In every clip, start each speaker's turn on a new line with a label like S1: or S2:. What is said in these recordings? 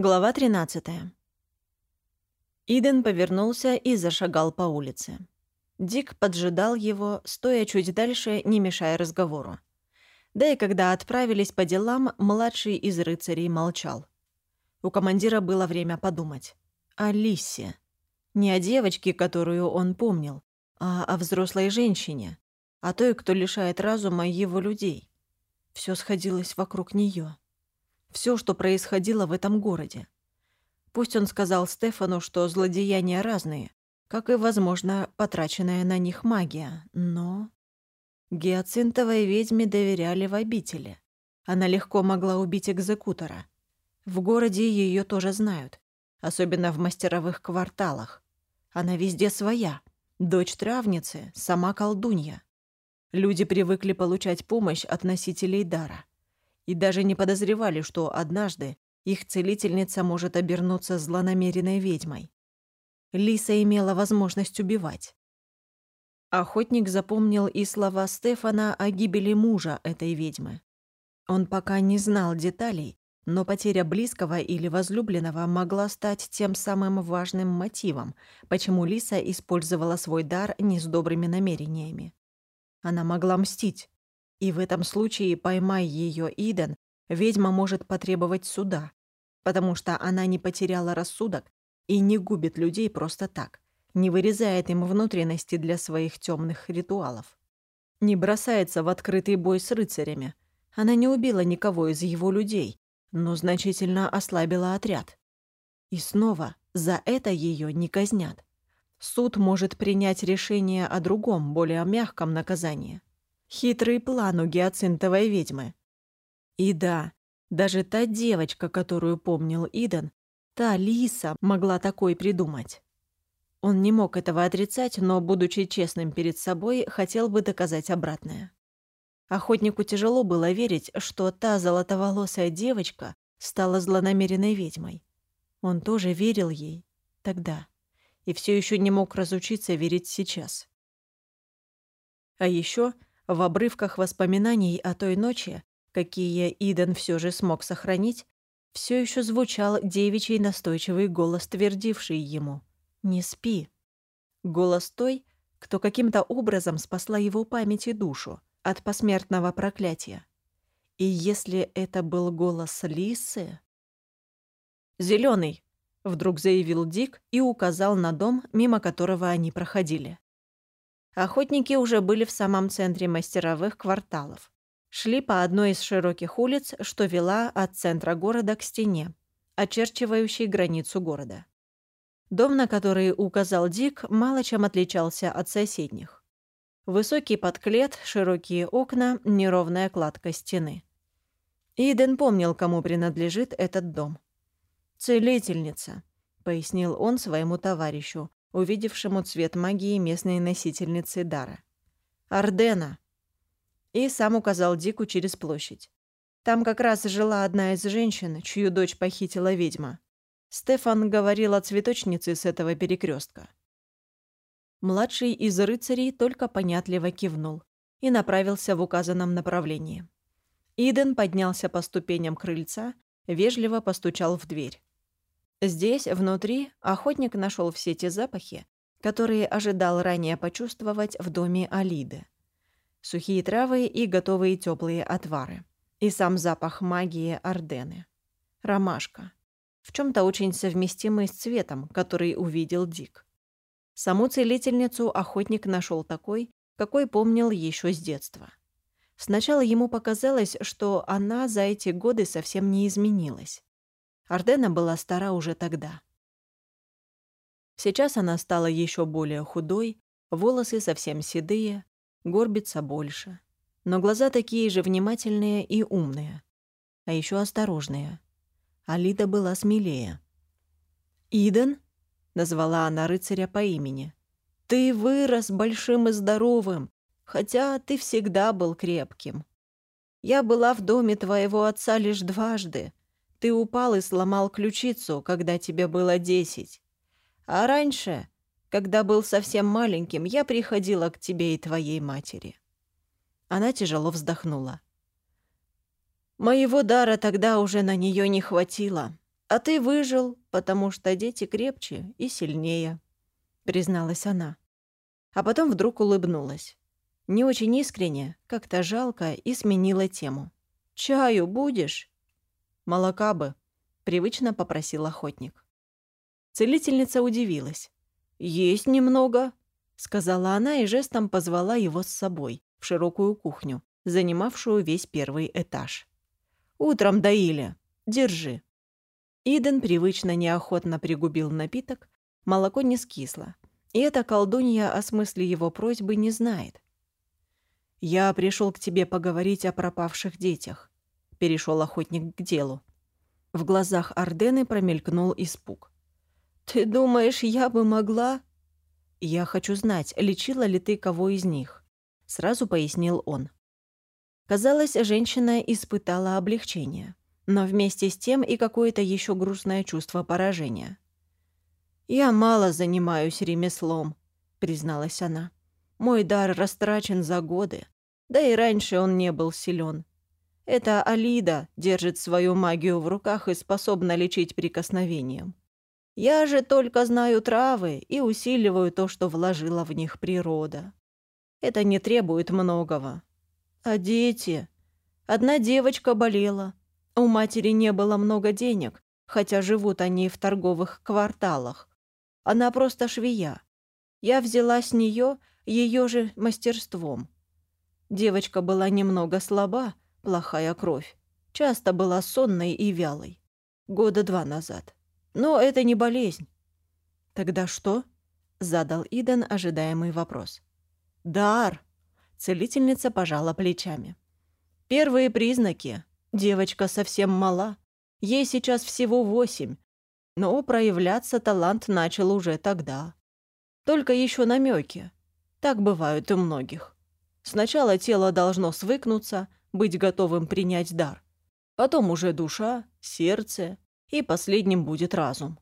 S1: Глава 13. Иден повернулся и зашагал по улице. Дик поджидал его, стоя чуть дальше, не мешая разговору. Да и когда отправились по делам, младший из рыцарей молчал. У командира было время подумать. О Лисе. Не о девочке, которую он помнил, а о взрослой женщине, о той, кто лишает разума его людей. Все сходилось вокруг нее все, что происходило в этом городе. Пусть он сказал Стефану, что злодеяния разные, как и, возможно, потраченная на них магия, но... Гиацинтовой ведьме доверяли в обители. Она легко могла убить экзекутора. В городе ее тоже знают, особенно в мастеровых кварталах. Она везде своя. Дочь травницы, сама колдунья. Люди привыкли получать помощь от носителей дара и даже не подозревали, что однажды их целительница может обернуться злонамеренной ведьмой. Лиса имела возможность убивать. Охотник запомнил и слова Стефана о гибели мужа этой ведьмы. Он пока не знал деталей, но потеря близкого или возлюбленного могла стать тем самым важным мотивом, почему Лиса использовала свой дар не с добрыми намерениями. Она могла мстить, и в этом случае, поймай ее Иден, ведьма может потребовать суда, потому что она не потеряла рассудок и не губит людей просто так, не вырезает им внутренности для своих темных ритуалов. Не бросается в открытый бой с рыцарями. Она не убила никого из его людей, но значительно ослабила отряд. И снова за это ее не казнят. Суд может принять решение о другом, более мягком наказании. Хитрый план у гиацинтовой ведьмы. И да, даже та девочка, которую помнил Иден, та Лиса могла такой придумать. Он не мог этого отрицать, но, будучи честным перед собой, хотел бы доказать обратное. Охотнику тяжело было верить, что та золотоволосая девочка стала злонамеренной ведьмой. Он тоже верил ей тогда и все еще не мог разучиться верить сейчас. А еще в обрывках воспоминаний о той ночи, какие Иден все же смог сохранить, все еще звучал девичий настойчивый голос, твердивший ему «Не спи». Голос той, кто каким-то образом спасла его память и душу от посмертного проклятия. И если это был голос Лисы... «Зелёный», — вдруг заявил Дик и указал на дом, мимо которого они проходили. Охотники уже были в самом центре мастеровых кварталов. Шли по одной из широких улиц, что вела от центра города к стене, очерчивающей границу города. Дом, на который указал Дик, мало чем отличался от соседних. Высокий подклет, широкие окна, неровная кладка стены. Иден помнил, кому принадлежит этот дом. «Целительница», — пояснил он своему товарищу, увидевшему цвет магии местной носительницы дара. «Ардена!» И сам указал Дику через площадь. Там как раз жила одна из женщин, чью дочь похитила ведьма. Стефан говорил о цветочнице с этого перекрестка. Младший из рыцарей только понятливо кивнул и направился в указанном направлении. Иден поднялся по ступеням крыльца, вежливо постучал в дверь. Здесь, внутри, охотник нашел все те запахи, которые ожидал ранее почувствовать в доме Алиды. Сухие травы и готовые теплые отвары. И сам запах магии Ордены. Ромашка. В чем то очень совместимый с цветом, который увидел Дик. Саму целительницу охотник нашел такой, какой помнил еще с детства. Сначала ему показалось, что она за эти годы совсем не изменилась. Ардена была стара уже тогда. Сейчас она стала еще более худой, волосы совсем седые, горбится больше. Но глаза такие же внимательные и умные. А еще осторожные. Алида была смелее. «Иден?» — назвала она рыцаря по имени. «Ты вырос большим и здоровым, хотя ты всегда был крепким. Я была в доме твоего отца лишь дважды, ты упал и сломал ключицу, когда тебе было десять. А раньше, когда был совсем маленьким, я приходила к тебе и твоей матери». Она тяжело вздохнула. «Моего дара тогда уже на нее не хватило. А ты выжил, потому что дети крепче и сильнее», — призналась она. А потом вдруг улыбнулась. Не очень искренне, как-то жалко, и сменила тему. «Чаю будешь?» «Молока бы», — привычно попросил охотник. Целительница удивилась. «Есть немного», — сказала она и жестом позвала его с собой в широкую кухню, занимавшую весь первый этаж. «Утром доили. Держи». Иден привычно неохотно пригубил напиток, молоко не скисло, и эта колдунья о смысле его просьбы не знает. «Я пришел к тебе поговорить о пропавших детях», — перешел охотник к делу. В глазах Ордены промелькнул испуг. «Ты думаешь, я бы могла...» «Я хочу знать, лечила ли ты кого из них?» — сразу пояснил он. Казалось, женщина испытала облегчение, но вместе с тем и какое-то еще грустное чувство поражения. «Я мало занимаюсь ремеслом», — призналась она. Мой дар растрачен за годы. Да и раньше он не был силен. Это Алида держит свою магию в руках и способна лечить прикосновением. Я же только знаю травы и усиливаю то, что вложила в них природа. Это не требует многого. А дети? Одна девочка болела. У матери не было много денег, хотя живут они в торговых кварталах. Она просто швея. Я взяла с нее ее же мастерством. Девочка была немного слаба, плохая кровь. Часто была сонной и вялой. Года два назад. Но это не болезнь. «Тогда что?» — задал Иден ожидаемый вопрос. «Дар!» — целительница пожала плечами. «Первые признаки. Девочка совсем мала. Ей сейчас всего восемь. Но проявляться талант начал уже тогда. Только еще намеки. Так бывает у многих. Сначала тело должно свыкнуться, быть готовым принять дар. Потом уже душа, сердце, и последним будет разум.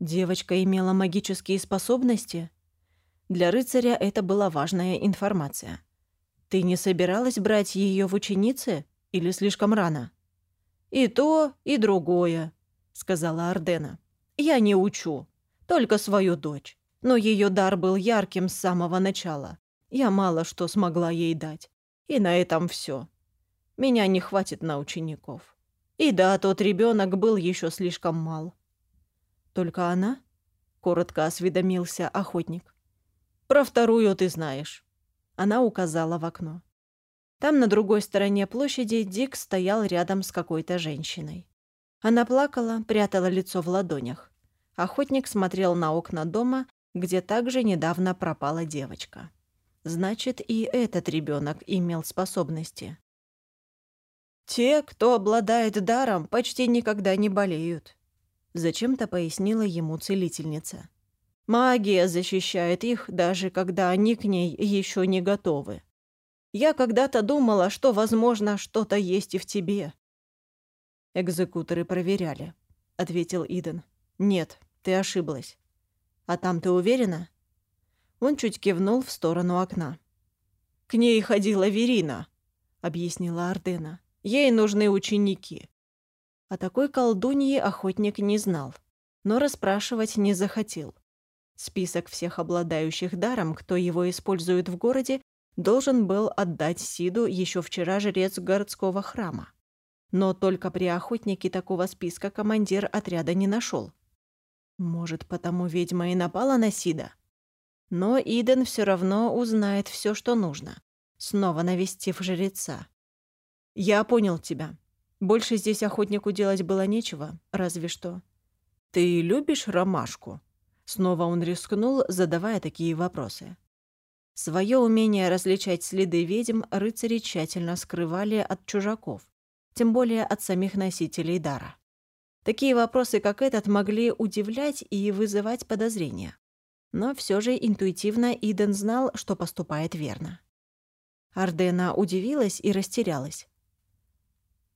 S1: Девочка имела магические способности? Для рыцаря это была важная информация. Ты не собиралась брать ее в ученицы или слишком рано? «И то, и другое», — сказала Ардена. «Я не учу, только свою дочь но ее дар был ярким с самого начала. Я мало что смогла ей дать. И на этом все. Меня не хватит на учеников. И да, тот ребенок был еще слишком мал. Только она? Коротко осведомился охотник. Про вторую ты знаешь. Она указала в окно. Там, на другой стороне площади, Дик стоял рядом с какой-то женщиной. Она плакала, прятала лицо в ладонях. Охотник смотрел на окна дома где также недавно пропала девочка. Значит, и этот ребенок имел способности. «Те, кто обладает даром, почти никогда не болеют», — зачем-то пояснила ему целительница. «Магия защищает их, даже когда они к ней еще не готовы. Я когда-то думала, что, возможно, что-то есть и в тебе». «Экзекуторы проверяли», — ответил Иден. «Нет, ты ошиблась. А там ты уверена?» Он чуть кивнул в сторону окна. «К ней ходила Верина», — объяснила Ардена. «Ей нужны ученики». О такой колдуньи охотник не знал, но расспрашивать не захотел. Список всех обладающих даром, кто его использует в городе, должен был отдать Сиду еще вчера жрец городского храма. Но только при охотнике такого списка командир отряда не нашел. Может, потому ведьма и напала на Сида? Но Иден все равно узнает все, что нужно, снова навестив жреца. «Я понял тебя. Больше здесь охотнику делать было нечего, разве что. Ты любишь ромашку?» Снова он рискнул, задавая такие вопросы. Свое умение различать следы ведьм рыцари тщательно скрывали от чужаков, тем более от самих носителей дара. Такие вопросы, как этот, могли удивлять и вызывать подозрения. Но все же интуитивно Иден знал, что поступает верно. Ардена удивилась и растерялась.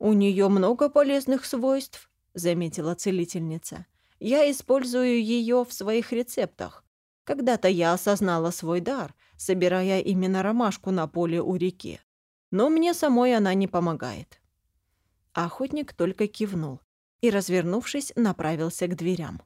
S1: «У нее много полезных свойств», — заметила целительница. «Я использую ее в своих рецептах. Когда-то я осознала свой дар, собирая именно ромашку на поле у реки. Но мне самой она не помогает». Охотник только кивнул и, развернувшись, направился к дверям.